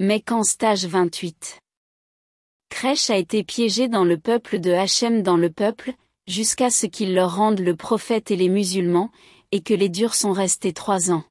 Mais qu'en stage 28. Crèche a été piégé dans le peuple de Hachem dans le peuple, jusqu'à ce qu'il leur rende le prophète et les musulmans, et que les durs sont restés trois ans.